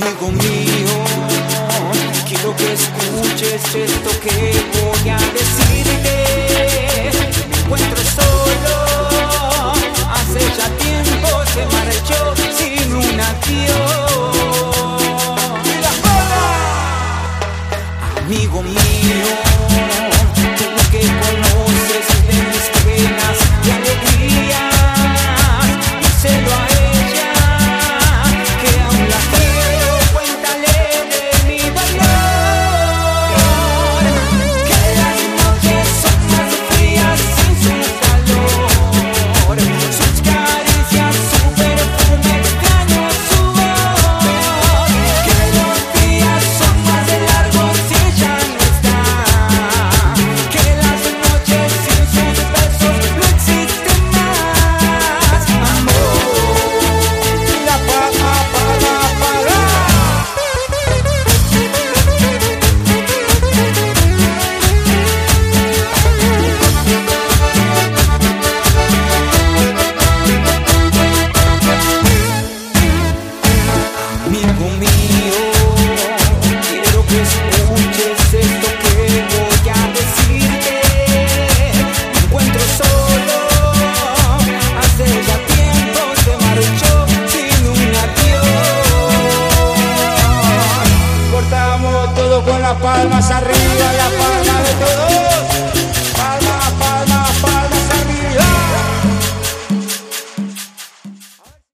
amigo mío. Quiero que escuches esto que voy a decirte. Me encuentro solo, hace ya tiempo se marchó sin un adiós. ¡Y la! Amigo mío, tengo que con las palmas arriba, las palmas de todo.